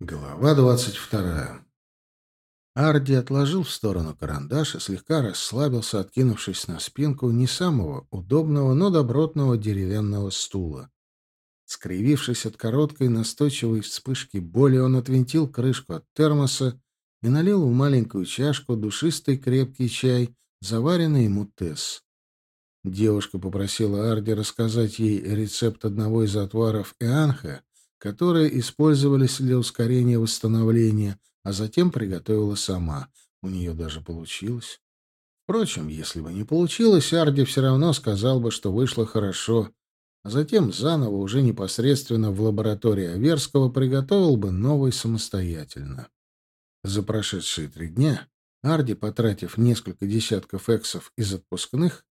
Глава двадцать вторая. Арди отложил в сторону карандаш и слегка расслабился, откинувшись на спинку не самого удобного, но добротного деревянного стула. Скривившись от короткой настойчивой вспышки боли, он отвинтил крышку от термоса и налил в маленькую чашку душистый крепкий чай, заваренный ему тесс. Девушка попросила Арди рассказать ей рецепт одного из отваров Эанха, которые использовались для ускорения восстановления, а затем приготовила сама. У нее даже получилось. Впрочем, если бы не получилось, Арди все равно сказал бы, что вышло хорошо, а затем заново уже непосредственно в лаборатории Аверского приготовил бы новый самостоятельно. За прошедшие три дня Арди, потратив несколько десятков эксов из отпускных,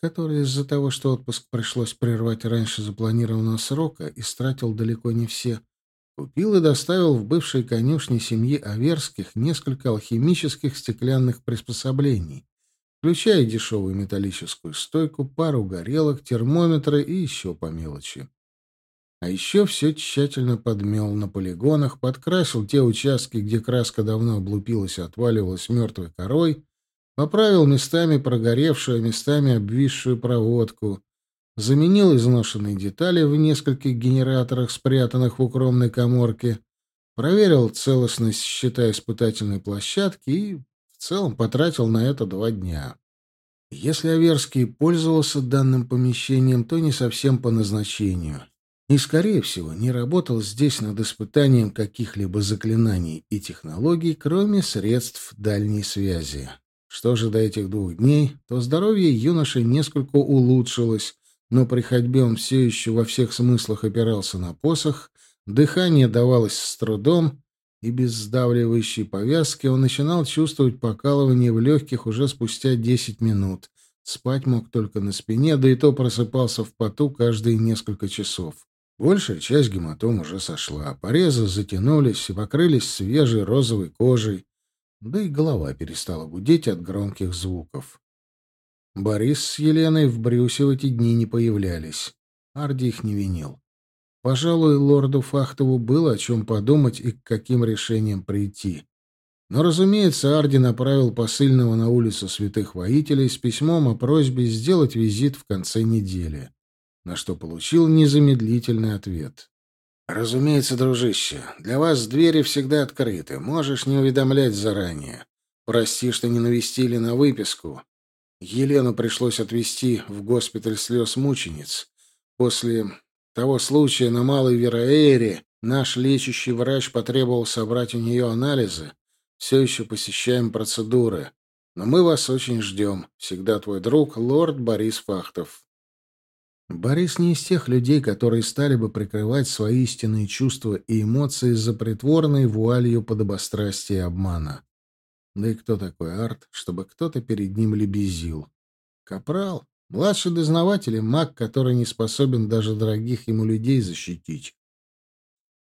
который из-за того, что отпуск пришлось прервать раньше запланированного срока, истратил далеко не все, купил и доставил в бывшей конюшне семьи Аверских несколько алхимических стеклянных приспособлений, включая дешевую металлическую стойку, пару горелок, термометры и еще по мелочи. А еще все тщательно подмел на полигонах, подкрасил те участки, где краска давно облупилась и отваливалась мертвой корой, Поправил местами прогоревшую, местами обвисшую проводку. Заменил изношенные детали в нескольких генераторах, спрятанных в укромной коморке. Проверил целостность счета испытательной площадки и в целом потратил на это два дня. Если Аверский пользовался данным помещением, то не совсем по назначению. И, скорее всего, не работал здесь над испытанием каких-либо заклинаний и технологий, кроме средств дальней связи. Что же до этих двух дней, то здоровье юноши несколько улучшилось, но при ходьбе он все еще во всех смыслах опирался на посох, дыхание давалось с трудом, и без сдавливающей повязки он начинал чувствовать покалывание в легких уже спустя десять минут. Спать мог только на спине, да и то просыпался в поту каждые несколько часов. Большая часть гематом уже сошла, порезы затянулись и покрылись свежей розовой кожей, да и голова перестала гудеть от громких звуков. Борис с Еленой в Брюсе в эти дни не появлялись. Арди их не винил. Пожалуй, лорду Фахтову было о чем подумать и к каким решениям прийти. Но, разумеется, Арди направил посыльного на улицу святых воителей с письмом о просьбе сделать визит в конце недели, на что получил незамедлительный ответ. «Разумеется, дружище, для вас двери всегда открыты. Можешь не уведомлять заранее. Прости, что не навестили на выписку. Елену пришлось отвезти в госпиталь слез мучениц. После того случая на Малой Вероэре наш лечащий врач потребовал собрать у нее анализы. Все еще посещаем процедуры. Но мы вас очень ждем. Всегда твой друг, лорд Борис Фахтов». Борис не из тех людей, которые стали бы прикрывать свои истинные чувства и эмоции за притворной вуалью подобострастия и обмана. Да и кто такой Арт, чтобы кто-то перед ним лебезил? Капрал, младший дознаватель и маг, который не способен даже дорогих ему людей защитить.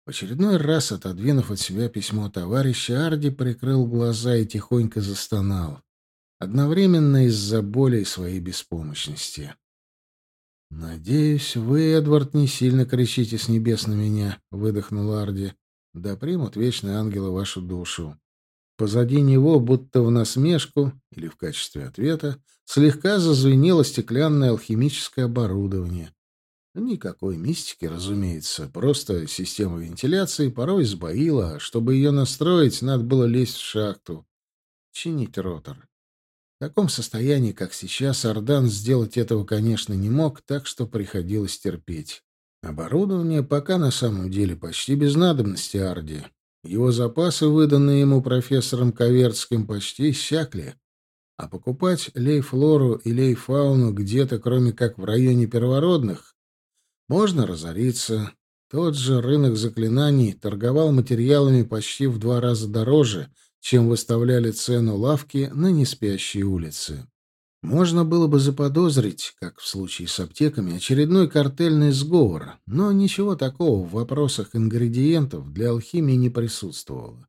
В очередной раз, отодвинув от себя письмо товарища, Арди прикрыл глаза и тихонько застонал. Одновременно из-за боли и своей беспомощности. «Надеюсь, вы, Эдвард, не сильно кричите с небес на меня», — выдохнул Арди. «Да примут вечные ангелы вашу душу». Позади него, будто в насмешку или в качестве ответа, слегка зазвенело стеклянное алхимическое оборудование. Никакой мистики, разумеется, просто система вентиляции порой сбоила, чтобы ее настроить, надо было лезть в шахту, чинить ротор. В таком состоянии, как сейчас, Ардан сделать этого, конечно, не мог, так что приходилось терпеть. Оборудование пока на самом деле почти без надобности Арди. Его запасы, выданные ему профессором Коверцким, почти иссякли. А покупать лейфлору и лейфауну где-то, кроме как в районе первородных, можно разориться. Тот же рынок заклинаний торговал материалами почти в два раза дороже — чем выставляли цену лавки на неспящей улице. Можно было бы заподозрить, как в случае с аптеками, очередной картельный сговор, но ничего такого в вопросах ингредиентов для алхимии не присутствовало.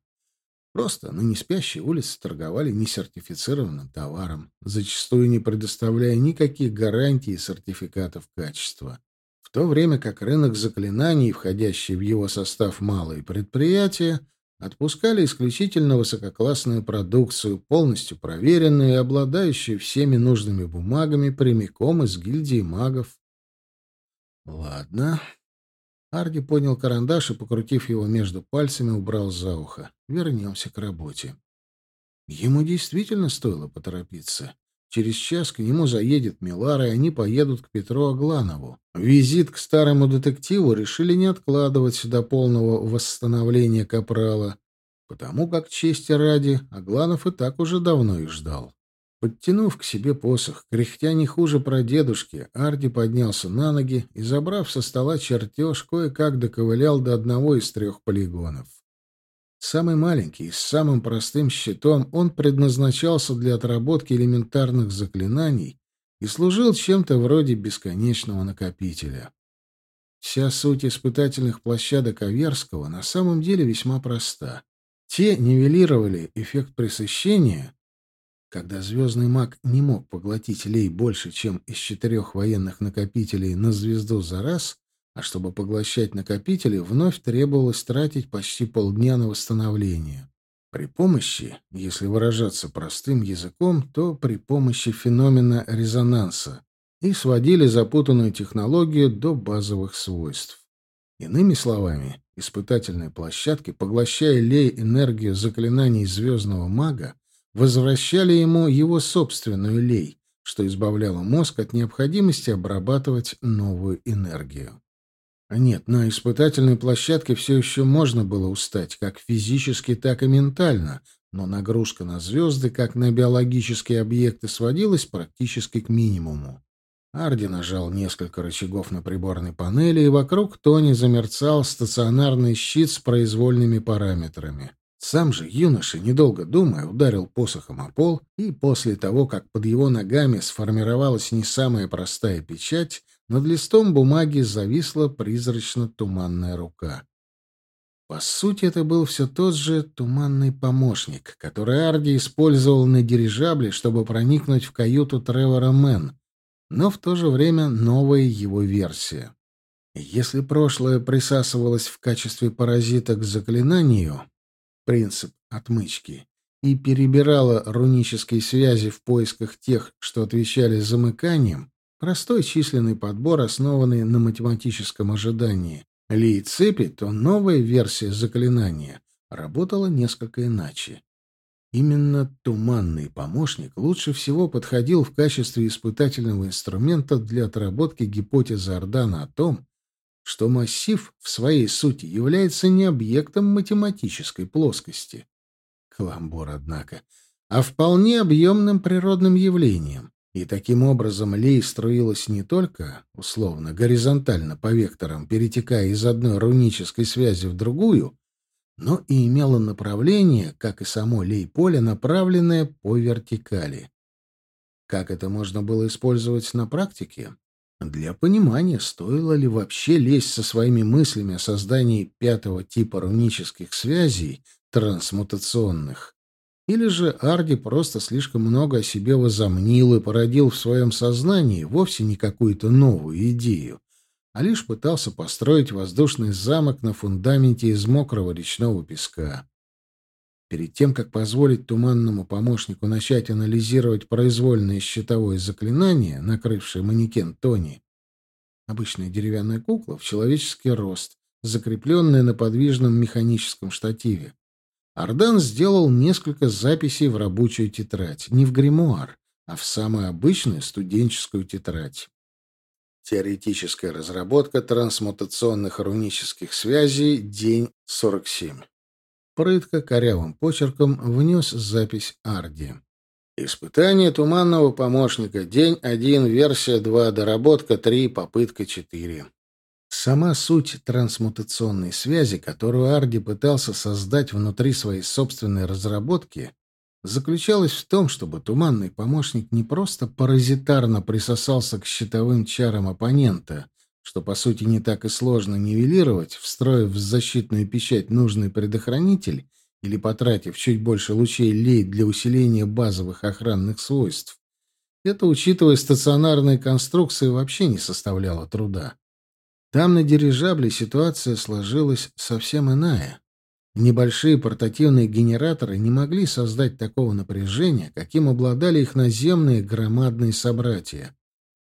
Просто на неспящей улице торговали несертифицированным товаром, зачастую не предоставляя никаких гарантий и сертификатов качества. В то время как рынок заклинаний, входящий в его состав малые предприятия, отпускали исключительно высококлассную продукцию, полностью проверенную и обладающую всеми нужными бумагами прямиком из гильдии магов. Ладно. Арди поднял карандаш и, покрутив его между пальцами, убрал за ухо. Вернемся к работе. Ему действительно стоило поторопиться. Через час к нему заедет Милара, и они поедут к Петру Агланову. Визит к старому детективу решили не откладывать до полного восстановления Капрала, потому как чести ради Агланов и так уже давно их ждал. Подтянув к себе посох, кряхтя не хуже прадедушки, Арди поднялся на ноги и, забрав со стола чертеж, кое-как доковылял до одного из трех полигонов. Самый маленький, с самым простым щитом, он предназначался для отработки элементарных заклинаний и служил чем-то вроде бесконечного накопителя. Вся суть испытательных площадок Аверского на самом деле весьма проста. Те нивелировали эффект пресыщения, когда звездный маг не мог поглотить лей больше, чем из четырех военных накопителей на звезду за раз, а чтобы поглощать накопители, вновь требовалось тратить почти полдня на восстановление. При помощи, если выражаться простым языком, то при помощи феномена резонанса, и сводили запутанную технологию до базовых свойств. Иными словами, испытательные площадки, поглощая лей энергию заклинаний звездного мага, возвращали ему его собственную лей, что избавляло мозг от необходимости обрабатывать новую энергию. Нет, на испытательной площадке все еще можно было устать, как физически, так и ментально, но нагрузка на звезды, как на биологические объекты, сводилась практически к минимуму. Арди нажал несколько рычагов на приборной панели, и вокруг Тони замерцал стационарный щит с произвольными параметрами. Сам же юноша, недолго думая, ударил посохом о пол, и после того, как под его ногами сформировалась не самая простая печать, над листом бумаги зависла призрачно-туманная рука. По сути, это был все тот же туманный помощник, который Арди использовал на дирижабле, чтобы проникнуть в каюту Тревора Мэн, но в то же время новая его версия. Если прошлое присасывалось в качестве паразита к заклинанию, принцип отмычки, и перебирало рунические связи в поисках тех, что отвечали замыканием, Простой численный подбор, основанный на математическом ожидании. Ли цепи, то новая версия заклинания работала несколько иначе. Именно туманный помощник лучше всего подходил в качестве испытательного инструмента для отработки гипотезы Ордана о том, что массив в своей сути является не объектом математической плоскости. Каламбур, однако, а вполне объемным природным явлением. И таким образом лей струилась не только, условно, горизонтально по векторам, перетекая из одной рунической связи в другую, но и имела направление, как и само лей-поле, направленное по вертикали. Как это можно было использовать на практике? Для понимания, стоило ли вообще лезть со своими мыслями о создании пятого типа рунических связей, трансмутационных, или же Арди просто слишком много о себе возомнил и породил в своем сознании вовсе не какую-то новую идею, а лишь пытался построить воздушный замок на фундаменте из мокрого речного песка. Перед тем, как позволить туманному помощнику начать анализировать произвольное щитовое заклинание, накрывшее манекен Тони, обычная деревянная кукла в человеческий рост, закрепленная на подвижном механическом штативе, Ардан сделал несколько записей в рабочую тетрадь, не в гримуар, а в самую обычную студенческую тетрадь. Теоретическая разработка трансмутационных рунических связей, день 47. Прытко корявым почерком внес запись Арди. Испытание туманного помощника. День 1, версия 2, доработка 3, попытка 4. Сама суть трансмутационной связи, которую Арди пытался создать внутри своей собственной разработки, заключалась в том, чтобы туманный помощник не просто паразитарно присосался к щитовым чарам оппонента, что, по сути, не так и сложно нивелировать, встроив в защитную печать нужный предохранитель или потратив чуть больше лучей лей для усиления базовых охранных свойств. Это, учитывая стационарные конструкции, вообще не составляло труда. Там на дирижабле ситуация сложилась совсем иная. Небольшие портативные генераторы не могли создать такого напряжения, каким обладали их наземные громадные собратья.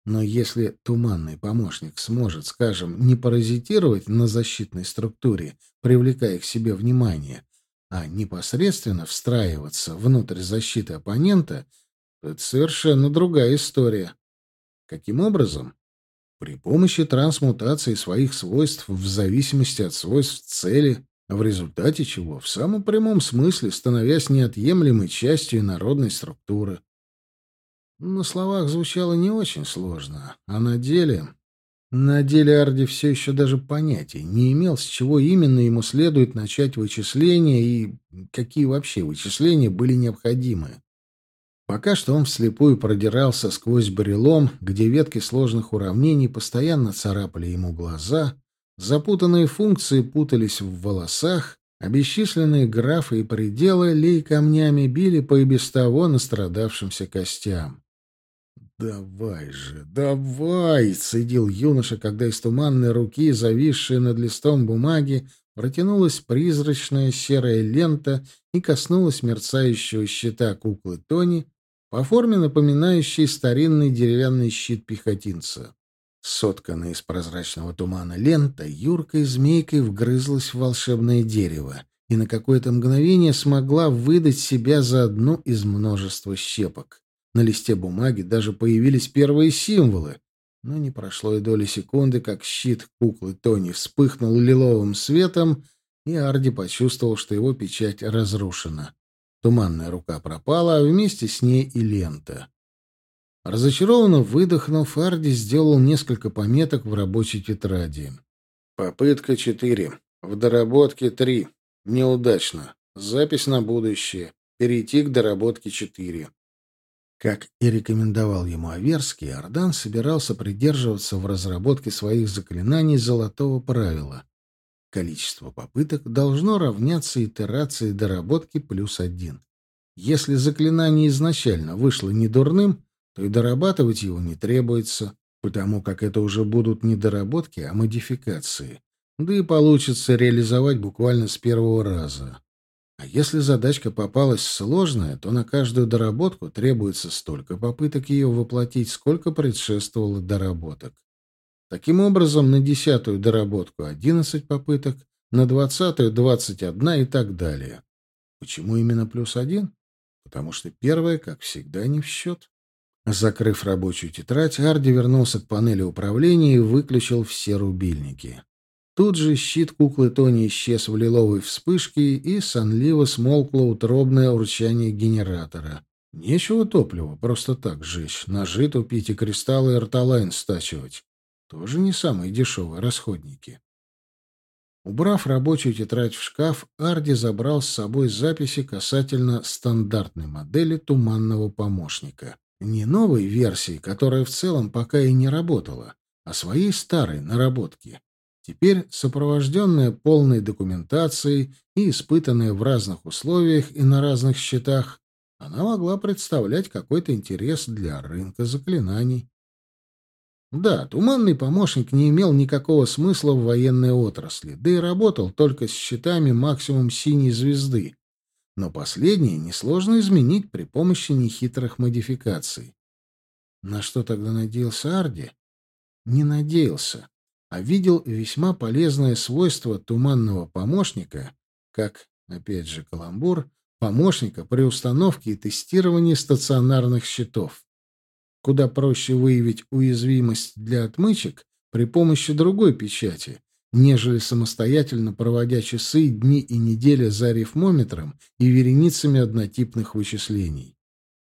Но если туманный помощник сможет, скажем, не паразитировать на защитной структуре, привлекая к себе внимание, а непосредственно встраиваться внутрь защиты оппонента, то это совершенно другая история. Каким образом? При помощи трансмутации своих свойств в зависимости от свойств цели, в результате чего, в самом прямом смысле, становясь неотъемлемой частью народной структуры. На словах звучало не очень сложно, а на деле... На деле Арди все еще даже понятия не имел, с чего именно ему следует начать вычисления и какие вообще вычисления были необходимы. Пока что он вслепую продирался сквозь барелом, где ветки сложных уравнений постоянно царапали ему глаза, запутанные функции путались в волосах, а бесчисленные графы и пределы лей камнями били по и без того настрадавшимся костям. «Давай же, давай!» — цедил юноша, когда из туманной руки, зависшей над листом бумаги, протянулась призрачная серая лента и коснулась мерцающего щита куклы Тони, по форме напоминающей старинный деревянный щит пехотинца. Сотканная из прозрачного тумана лента юркой змейкой вгрызлась в волшебное дерево и на какое-то мгновение смогла выдать себя за одну из множества щепок. На листе бумаги даже появились первые символы. Но не прошло и доли секунды, как щит куклы Тони вспыхнул лиловым светом, и Арди почувствовал, что его печать разрушена. Туманная рука пропала, а вместе с ней и лента. Разочарованно выдохнув, Арди сделал несколько пометок в рабочей тетради. Попытка четыре. В доработке три. Неудачно. Запись на будущее. Перейти к доработке четыре. Как и рекомендовал ему Аверский, Ардан собирался придерживаться в разработке своих заклинаний золотого правила. Количество попыток должно равняться итерации доработки плюс один. Если заклинание изначально вышло недурным, то и дорабатывать его не требуется, потому как это уже будут не доработки, а модификации. Да и получится реализовать буквально с первого раза. А если задачка попалась сложная, то на каждую доработку требуется столько попыток ее воплотить, сколько предшествовало доработок. Таким образом, на десятую доработку 11 попыток, на двадцатую 21 и так далее. Почему именно плюс один? Потому что первая, как всегда, не в счет. Закрыв рабочую тетрадь, Арди вернулся к панели управления и выключил все рубильники. Тут же щит куклы Тони исчез в лиловой вспышке, и сонливо смолкло утробное урчание генератора. Нечего топлива просто так жечь, ножи тупить и кристаллы эрталайн стачивать. Тоже не самые дешевые расходники. Убрав рабочую тетрадь в шкаф, Арди забрал с собой записи касательно стандартной модели туманного помощника. Не новой версии, которая в целом пока и не работала, а своей старой наработки. Теперь, сопровожденная полной документацией и испытанная в разных условиях и на разных счетах, она могла представлять какой-то интерес для рынка заклинаний. Да, туманный помощник не имел никакого смысла в военной отрасли, да и работал только с счетами максимум синей звезды. Но последние несложно изменить при помощи нехитрых модификаций. На что тогда надеялся Арди? Не надеялся а видел весьма полезное свойство туманного помощника, как, опять же, каламбур, помощника при установке и тестировании стационарных щитов. Куда проще выявить уязвимость для отмычек при помощи другой печати, нежели самостоятельно проводя часы, дни и недели за арифмометром и вереницами однотипных вычислений.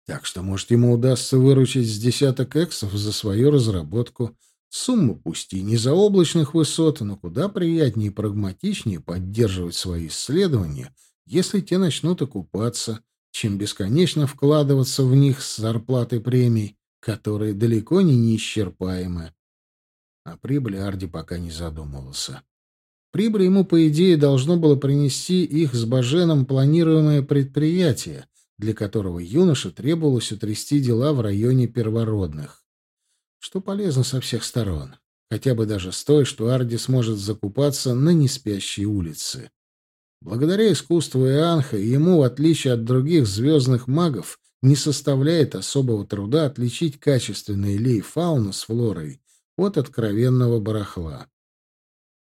Так что, может, ему удастся выручить с десяток эксов за свою разработку, Сумма пусть и не заоблачных высот, но куда приятнее и прагматичнее поддерживать свои исследования, если те начнут окупаться, чем бесконечно вкладываться в них с зарплатой премий, которые далеко не неисчерпаемы. О прибыли Арди пока не задумывался. Прибыль ему, по идее, должно было принести их с Баженом планируемое предприятие, для которого юноше требовалось утрясти дела в районе первородных что полезно со всех сторон. хотя бы даже с той, что Арди сможет закупаться на неспящей улице. Благодаря искусству Ианха ему, в отличие от других звездных магов, не составляет особого труда отличить качественный лей фауну с флорой от откровенного барахла.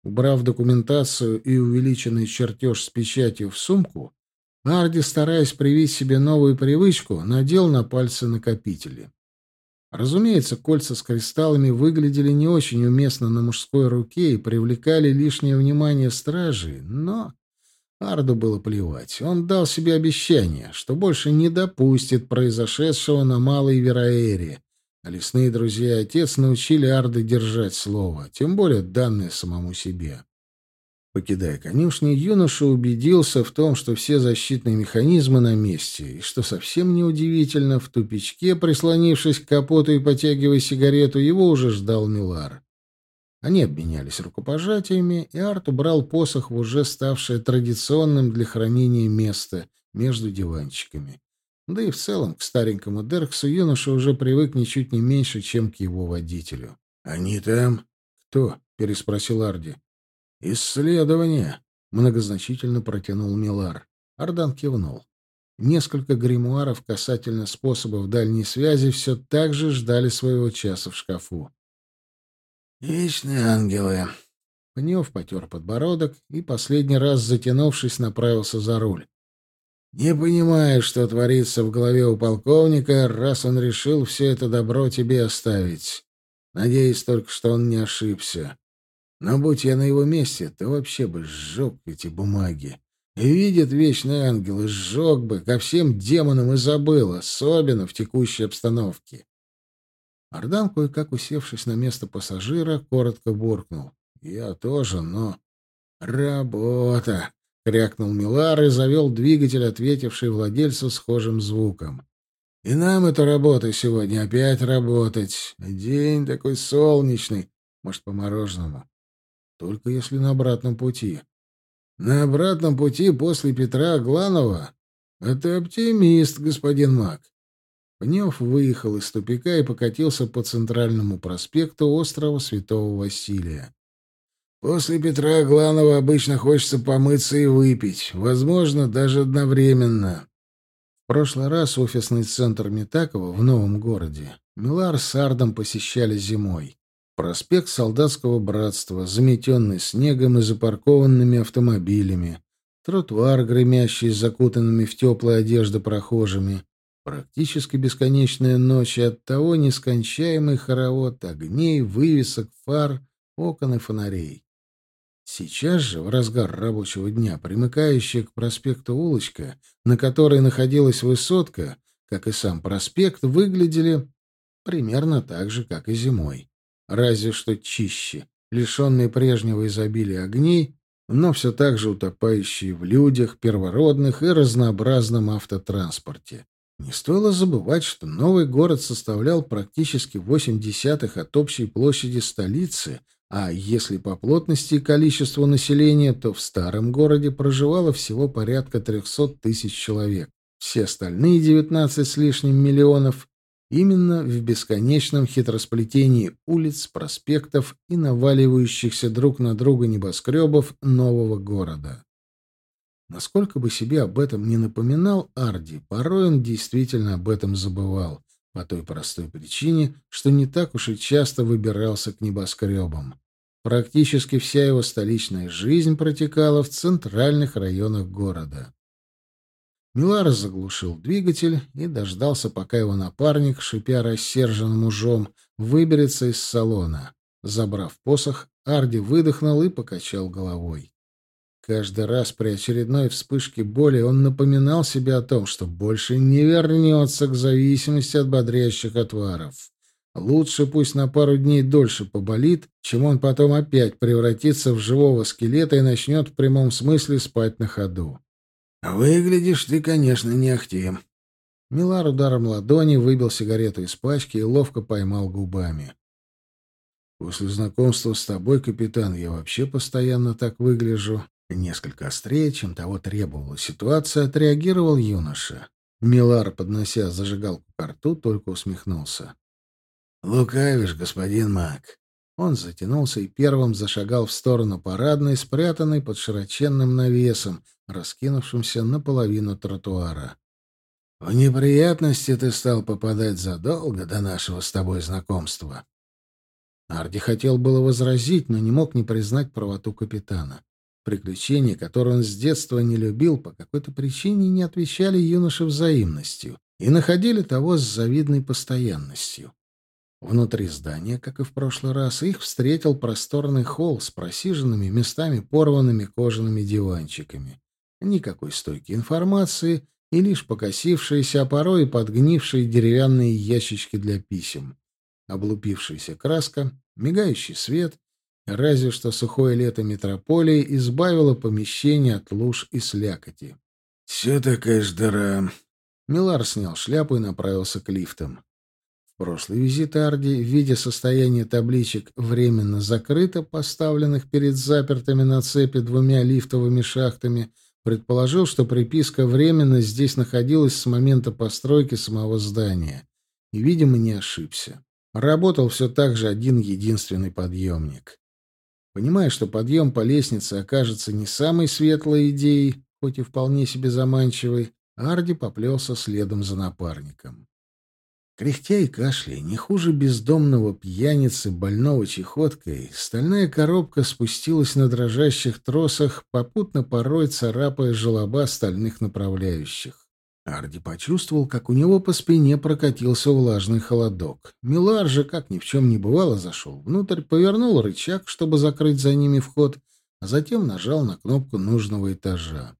Убрав документацию и увеличенный чертеж с печатью в сумку, Арди, стараясь привить себе новую привычку, надел на пальцы накопители. Разумеется, кольца с кристаллами выглядели не очень уместно на мужской руке и привлекали лишнее внимание стражей, но Арду было плевать. Он дал себе обещание, что больше не допустит произошедшего на Малой Вераэре. А лесные друзья и отец научили Арда держать слово, тем более данное самому себе. Покидая конюшни, юноша убедился в том, что все защитные механизмы на месте, и, что совсем неудивительно, в тупичке, прислонившись к капоту и потягивая сигарету, его уже ждал Милар. Они обменялись рукопожатиями, и Арт убрал посох в уже ставшее традиционным для хранения место между диванчиками. Да и в целом к старенькому Дерксу юноша уже привык ничуть не меньше, чем к его водителю. «Они там?» «Кто?» — переспросил Арди. «Исследование», — многозначительно протянул Милар. Ардан кивнул. Несколько гримуаров касательно способов дальней связи все так же ждали своего часа в шкафу. «Вечные ангелы!» Пнев потер подбородок и, последний раз затянувшись, направился за руль. «Не понимаю, что творится в голове у полковника, раз он решил все это добро тебе оставить. Надеюсь только, что он не ошибся. Но будь я на его месте, то вообще бы сжег эти бумаги. И видит вечный ангел, и сжег бы, ко всем демонам и забыл, особенно в текущей обстановке. Ардан, кое-как усевшись на место пассажира, коротко буркнул. «Я тоже, но...» «Работа!» — крякнул Милар и завел двигатель, ответивший владельцу схожим звуком. «И нам эту работу сегодня опять работать. День такой солнечный. Может, по мороженому. Только если на обратном пути. На обратном пути после Петра Гланова? Это оптимист, господин Мак. Пнев выехал из тупика и покатился по центральному проспекту острова Святого Василия. После Петра Гланова обычно хочется помыться и выпить, возможно, даже одновременно. В прошлый раз офисный центр Метакова в новом городе Милар с Ардом посещали зимой. Проспект Солдатского братства, заметенный снегом и запаркованными автомобилями, тротуар, гремящий закутанными в теплые одежды прохожими, Практически бесконечная ночь и оттого нескончаемый хоровод огней, вывесок, фар, окон и фонарей. Сейчас же, в разгар рабочего дня, примыкающая к проспекту улочка, на которой находилась высотка, как и сам проспект, выглядели примерно так же, как и зимой. Разве что чище, лишенные прежнего изобилия огней, но все так же утопающие в людях, первородных и разнообразном автотранспорте. Не стоило забывать, что новый город составлял практически 8 десятых от общей площади столицы, а если по плотности и количеству населения, то в старом городе проживало всего порядка 300 тысяч человек. Все остальные 19 с лишним миллионов именно в бесконечном хитросплетении улиц, проспектов и наваливающихся друг на друга небоскребов нового города. Насколько бы себе об этом не напоминал Арди, порой он действительно об этом забывал, по той простой причине, что не так уж и часто выбирался к небоскребам. Практически вся его столичная жизнь протекала в центральных районах города. Милар заглушил двигатель и дождался, пока его напарник, шипя рассерженным ужом, выберется из салона. Забрав посох, Арди выдохнул и покачал головой. Каждый раз при очередной вспышке боли он напоминал себе о том, что больше не вернется к зависимости от бодрящих отваров. Лучше пусть на пару дней дольше поболит, чем он потом опять превратится в живого скелета и начнет в прямом смысле спать на ходу. «Выглядишь ты, конечно, не ахтем». Милар ударом ладони выбил сигарету из пачки и ловко поймал губами. «После знакомства с тобой, капитан, я вообще постоянно так выгляжу. Несколько острее, чем того требовала ситуация, отреагировал юноша. Милар, поднося зажигалку к рту, только усмехнулся. «Лукавишь, господин Мак. Он затянулся и первым зашагал в сторону парадной, спрятанной под широченным навесом, раскинувшимся наполовину тротуара. «В неприятности ты стал попадать задолго до нашего с тобой знакомства». Арди хотел было возразить, но не мог не признать правоту капитана. Приключения, которые он с детства не любил, по какой-то причине не отвечали юноше взаимностью и находили того с завидной постоянностью. Внутри здания, как и в прошлый раз, их встретил просторный холл с просиженными местами порванными кожаными диванчиками. Никакой стойкой информации и лишь покосившиеся, а порой и подгнившие деревянные ящички для писем. Облупившаяся краска, мигающий свет, разве что сухое лето метрополии избавило помещение от луж и слякоти. «Все такая ж дыра». Милар снял шляпу и направился к лифтам. Прошлый визит Арди в виде состояния табличек временно закрыто, поставленных перед запертыми на цепи двумя лифтовыми шахтами, предположил, что приписка временно здесь находилась с момента постройки самого здания. И, видимо, не ошибся. Работал все так же один единственный подъемник. Понимая, что подъем по лестнице окажется не самой светлой идеей, хоть и вполне себе заманчивой, Арди поплелся следом за напарником. Кряхтя и кашляя, не хуже бездомного пьяницы, больного чехоткой, стальная коробка спустилась на дрожащих тросах, попутно порой царапая желоба стальных направляющих. Арди почувствовал, как у него по спине прокатился влажный холодок. Милар же, как ни в чем не бывало, зашел внутрь, повернул рычаг, чтобы закрыть за ними вход, а затем нажал на кнопку нужного этажа.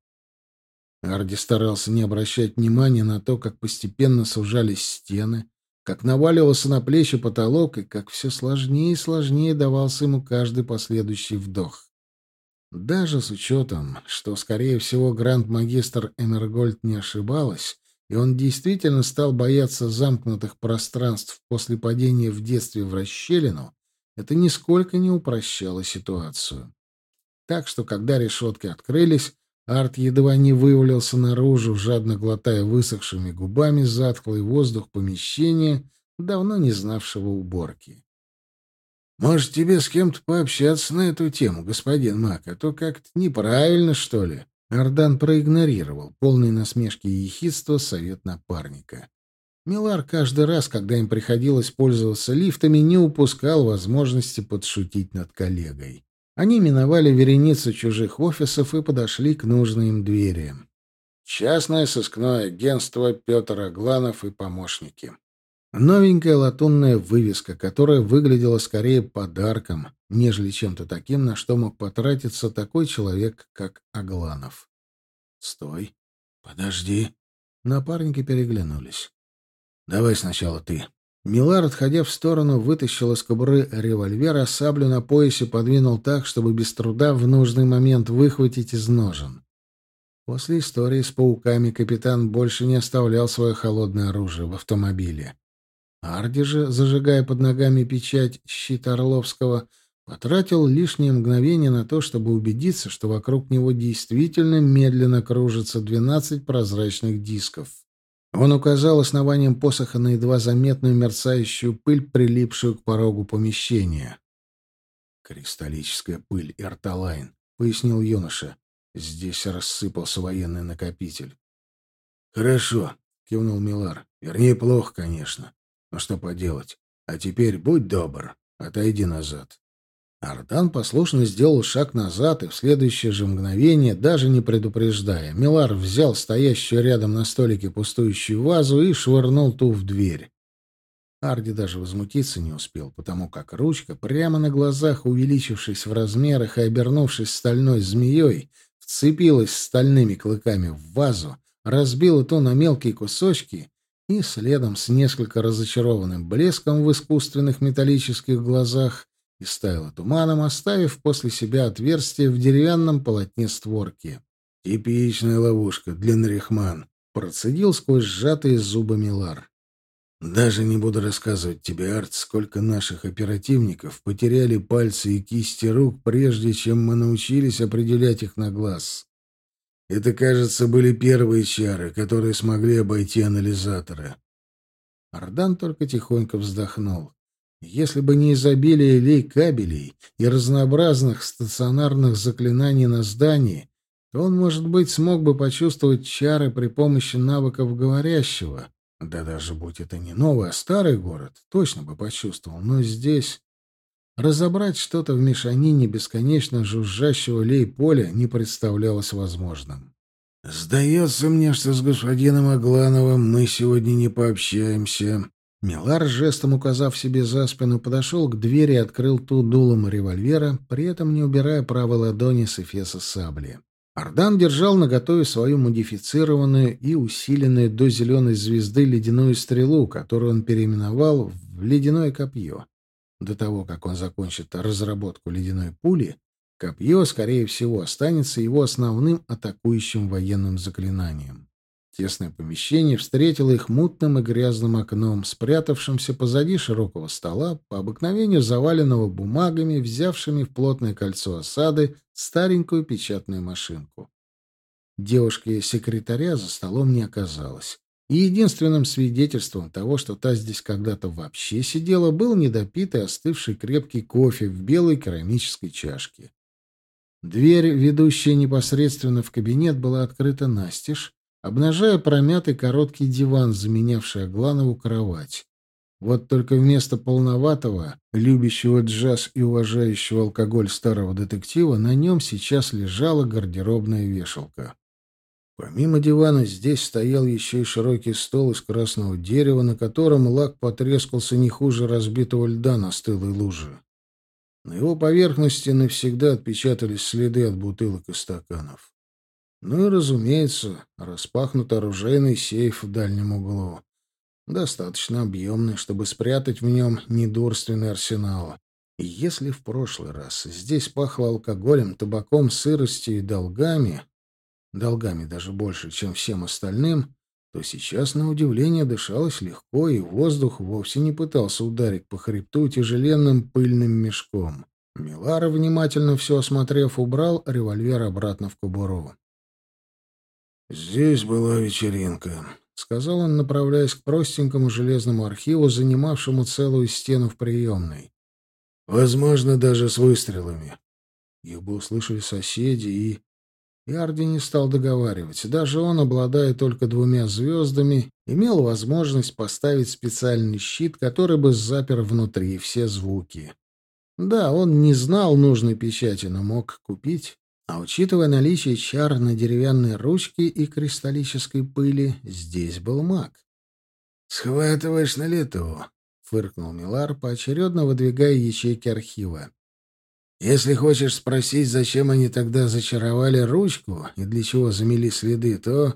Арди старался не обращать внимания на то, как постепенно сужались стены, как наваливался на плечи потолок и как все сложнее и сложнее давался ему каждый последующий вдох. Даже с учетом, что, скорее всего, гранд-магистр Эмергольд не ошибалась, и он действительно стал бояться замкнутых пространств после падения в детстве в расщелину, это нисколько не упрощало ситуацию. Так что, когда решетки открылись, Арт едва не вывалился наружу, жадно глотая высохшими губами затхлый воздух помещения, давно не знавшего уборки. «Может, тебе с кем-то пообщаться на эту тему, господин Мак, а то как-то неправильно, что ли?» Ардан проигнорировал полный насмешки и ехидства совет напарника. Милар каждый раз, когда им приходилось пользоваться лифтами, не упускал возможности подшутить над коллегой. Они миновали вереницу чужих офисов и подошли к нужной им двери. Частное сыскное агентство Петр Агланов и помощники. Новенькая латунная вывеска, которая выглядела скорее подарком, нежели чем-то таким, на что мог потратиться такой человек, как Агланов. «Стой! Подожди!» Напарники переглянулись. «Давай сначала ты», Милар, отходя в сторону, вытащил из кобуры револьвера, саблю на поясе подвинул так, чтобы без труда в нужный момент выхватить из ножен. После истории с пауками капитан больше не оставлял свое холодное оружие в автомобиле. Арди же, зажигая под ногами печать щита Орловского, потратил лишнее мгновение на то, чтобы убедиться, что вокруг него действительно медленно кружится двенадцать прозрачных дисков. Он указал основанием посоха на едва заметную мерцающую пыль, прилипшую к порогу помещения. «Кристаллическая пыль Эрталайн», — пояснил юноша. «Здесь рассыпался военный накопитель». «Хорошо», — кивнул Милар. «Вернее, плохо, конечно. Но что поделать. А теперь будь добр, отойди назад». Ардан послушно сделал шаг назад, и в следующее же мгновение, даже не предупреждая, Милар взял стоящую рядом на столике пустующую вазу и швырнул ту в дверь. Арди даже возмутиться не успел, потому как ручка, прямо на глазах увеличившись в размерах и обернувшись стальной змеей, вцепилась стальными клыками в вазу, разбила то на мелкие кусочки и, следом с несколько разочарованным блеском в искусственных металлических глазах, и стаяла туманом, оставив после себя отверстие в деревянном полотне створки. «Типичная ловушка, длиннорехман», — процедил сквозь сжатые зубы Милар. «Даже не буду рассказывать тебе, Арт, сколько наших оперативников потеряли пальцы и кисти рук, прежде чем мы научились определять их на глаз. Это, кажется, были первые чары, которые смогли обойти анализаторы». Ардан только тихонько вздохнул. Если бы не изобилие лей-кабелей и разнообразных стационарных заклинаний на здании, то он, может быть, смог бы почувствовать чары при помощи навыков говорящего. Да даже будь это не новый, а старый город, точно бы почувствовал. Но здесь разобрать что-то в мешанине бесконечно жужжащего лей-поля не представлялось возможным. «Сдается мне, что с господином Аглановым мы сегодня не пообщаемся», Милар, жестом указав себе за спину, подошел к двери и открыл ту дулом револьвера, при этом не убирая правой ладони с эфеса сабли. Ардан держал наготове свою модифицированную и усиленную до зеленой звезды ледяную стрелу, которую он переименовал в «ледяное копье». До того, как он закончит разработку ледяной пули, копье, скорее всего, останется его основным атакующим военным заклинанием. Тесное помещение встретило их мутным и грязным окном, спрятавшимся позади широкого стола, по обыкновению заваленного бумагами, взявшими в плотное кольцо осады старенькую печатную машинку. Девушки-секретаря за столом не оказалось. И единственным свидетельством того, что та здесь когда-то вообще сидела, был недопитый остывший крепкий кофе в белой керамической чашке. Дверь, ведущая непосредственно в кабинет, была открыта настежь, обнажая промятый короткий диван, заменявший Агланову кровать. Вот только вместо полноватого, любящего джаз и уважающего алкоголь старого детектива на нем сейчас лежала гардеробная вешалка. Помимо дивана здесь стоял еще и широкий стол из красного дерева, на котором лак потрескался не хуже разбитого льда на стылой луже. На его поверхности навсегда отпечатались следы от бутылок и стаканов. Ну и, разумеется, распахнут оружейный сейф в дальнем углу. Достаточно объемный, чтобы спрятать в нем недурственный арсенал. И если в прошлый раз здесь пахло алкоголем, табаком, сыростью и долгами, долгами даже больше, чем всем остальным, то сейчас, на удивление, дышалось легко, и воздух вовсе не пытался ударить по хребту тяжеленным пыльным мешком. Милара, внимательно все осмотрев, убрал револьвер обратно в кобуру. «Здесь была вечеринка», — сказал он, направляясь к простенькому железному архиву, занимавшему целую стену в приемной. «Возможно, даже с выстрелами». Их бы услышали соседи, и... Ярди не стал договаривать. Даже он, обладая только двумя звездами, имел возможность поставить специальный щит, который бы запер внутри все звуки. Да, он не знал нужной печати, но мог купить. А учитывая наличие чар на деревянной ручке и кристаллической пыли, здесь был маг. «Схватываешь на лету», — фыркнул Милар, поочередно выдвигая ячейки архива. «Если хочешь спросить, зачем они тогда зачаровали ручку и для чего замели следы, то...»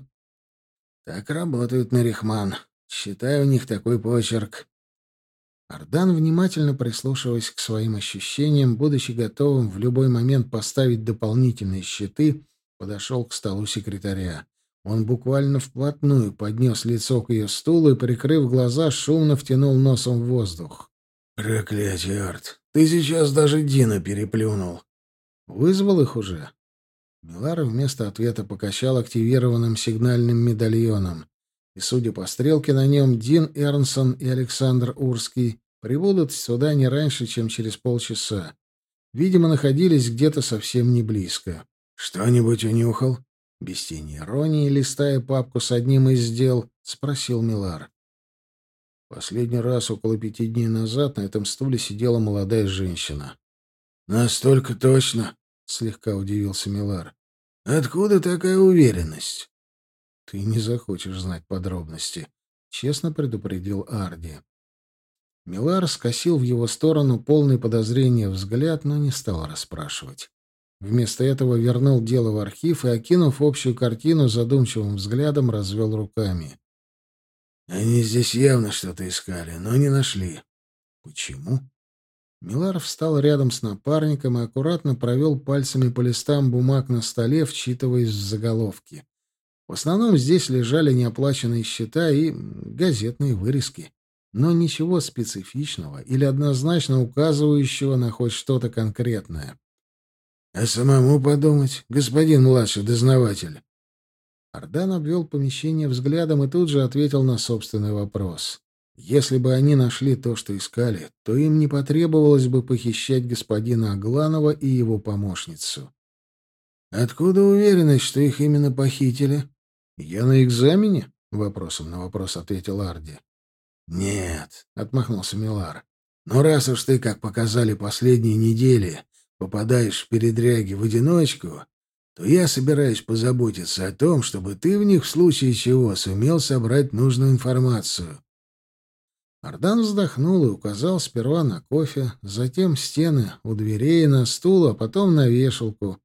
«Так работают, Нарихман. Считай, у них такой почерк. Ардан, внимательно прислушиваясь к своим ощущениям, будучи готовым в любой момент поставить дополнительные щиты, подошел к столу секретаря. Он буквально вплотную поднес лицо к ее стулу и, прикрыв глаза, шумно втянул носом в воздух. «Проклятие, Арт! Ты сейчас даже Дина переплюнул!» «Вызвал их уже?» Милара вместо ответа покачал активированным сигнальным медальоном. И, судя по стрелке на нем, Дин Эрнсон и Александр Урский Прибудут сюда не раньше, чем через полчаса. Видимо, находились где-то совсем не близко. «Что-нибудь унюхал?» Без тени иронии, листая папку с одним из дел, спросил Милар. Последний раз около пяти дней назад на этом стуле сидела молодая женщина. «Настолько точно?» — слегка удивился Милар. «Откуда такая уверенность?» «Ты не захочешь знать подробности», — честно предупредил Арди. Милар скосил в его сторону полный подозрения взгляд, но не стал расспрашивать. Вместо этого вернул дело в архив и, окинув общую картину, задумчивым взглядом развел руками. «Они здесь явно что-то искали, но не нашли». «Почему?» Милар встал рядом с напарником и аккуратно провел пальцами по листам бумаг на столе, вчитываясь в заголовки. В основном здесь лежали неоплаченные счета и газетные вырезки но ничего специфичного или однозначно указывающего на хоть что-то конкретное. — А самому подумать, господин младший дознаватель. Ардан обвел помещение взглядом и тут же ответил на собственный вопрос. Если бы они нашли то, что искали, то им не потребовалось бы похищать господина Агланова и его помощницу. Откуда уверенность, что их именно похитили? Я на экзамене? Вопросом на вопрос ответил Арди. Нет, отмахнулся Милар. Но раз уж ты, как показали последние недели, попадаешь в передряги в одиночку, то я собираюсь позаботиться о том, чтобы ты в них в случае чего сумел собрать нужную информацию. Ардан вздохнул и указал сперва на кофе, затем стены у дверей, на стул, а потом на вешалку.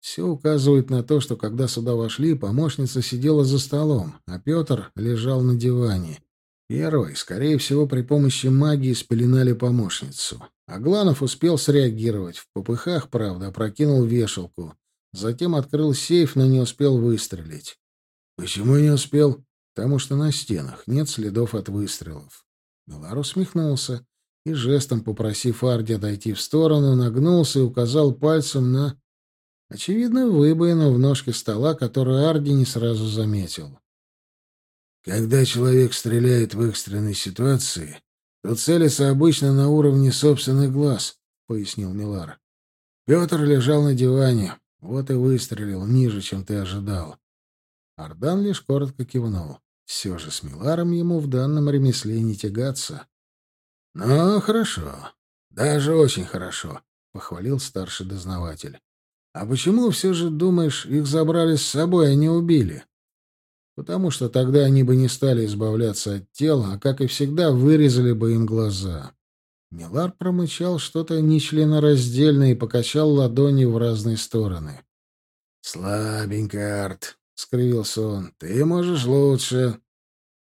Все указывает на то, что когда сюда вошли, помощница сидела за столом, а Петр лежал на диване. Первый, скорее всего, при помощи магии спеленали помощницу. Агланов успел среагировать. В попыхах, правда, опрокинул вешалку. Затем открыл сейф, но не успел выстрелить. Почему не успел? потому что на стенах нет следов от выстрелов. Милар усмехнулся и, жестом попросив Арди отойти в сторону, нагнулся и указал пальцем на очевидную выбоину в ножке стола, которую Арди не сразу заметил. Когда человек стреляет в экстренной ситуации, то целится обычно на уровне собственных глаз, — пояснил Милар. Петр лежал на диване, вот и выстрелил ниже, чем ты ожидал. Ардан лишь коротко кивнул. Все же с Миларом ему в данном ремесле не тягаться. — Ну, хорошо. Даже очень хорошо, — похвалил старший дознаватель. — А почему все же, думаешь, их забрали с собой, а не убили? — Потому что тогда они бы не стали избавляться от тела, а, как и всегда, вырезали бы им глаза. Милар промычал что-то нечленораздельное и покачал ладони в разные стороны. — Слабенько, Арт, — скривился он. — Ты можешь лучше.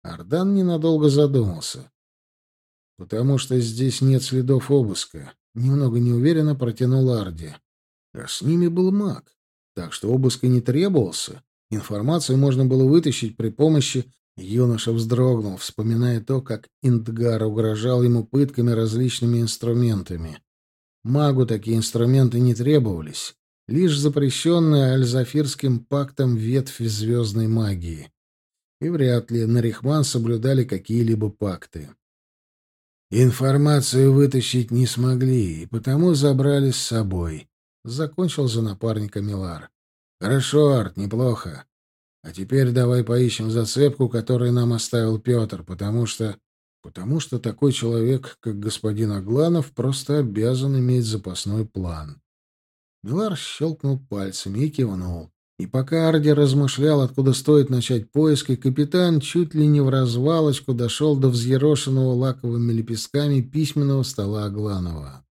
Ардан ненадолго задумался. — Потому что здесь нет следов обыска. Немного неуверенно протянул Арди. А с ними был маг. Так что обыска не требовался. Информацию можно было вытащить при помощи... Юноша вздрогнул, вспоминая то, как Индгар угрожал ему пытками различными инструментами. Магу такие инструменты не требовались лишь запрещенная Альзафирским пактом ветвь звездной магии. И вряд ли на Рихман соблюдали какие-либо пакты. Информацию вытащить не смогли, и потому забрали с собой. Закончил за напарника Милар. Хорошо, Арт, неплохо. А теперь давай поищем зацепку, которую нам оставил Петр, потому что... Потому что такой человек, как господин Агланов, просто обязан иметь запасной план. Милар щелкнул пальцами и кивнул. И пока Арди размышлял, откуда стоит начать поиск, и капитан чуть ли не в развалочку дошел до взъерошенного лаковыми лепестками письменного стола Агланова.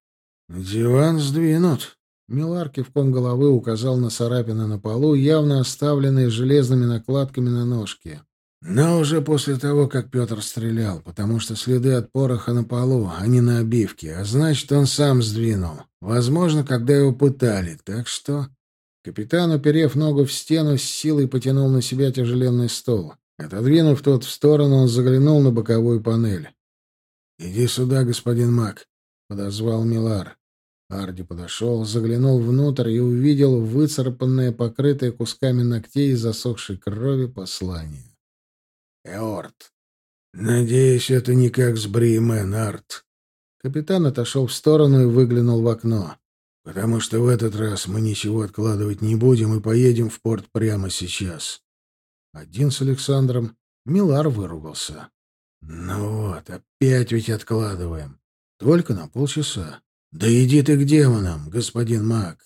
«Диван сдвинут», Милар кивком головы указал на царапины на полу, явно оставленные железными накладками на ножке. Но уже после того, как Петр стрелял, потому что следы от пороха на полу, а не на обивке, а значит, он сам сдвинул. Возможно, когда его пытали, так что... Капитан, уперев ногу в стену, с силой потянул на себя тяжеленный стол. Отодвинув тот в сторону, он заглянул на боковую панель. «Иди сюда, господин Мак», — подозвал Милар. Арди подошел, заглянул внутрь и увидел выцарапанное, покрытое кусками ногтей и засохшей крови послание. Эорт. Надеюсь, это не как с Бримен, Арт. Капитан отошел в сторону и выглянул в окно. Потому что в этот раз мы ничего откладывать не будем и поедем в порт прямо сейчас. Один с Александром. Милар выругался. Ну вот, опять ведь откладываем. Только на полчаса. Да иди ты к демонам, господин Мак.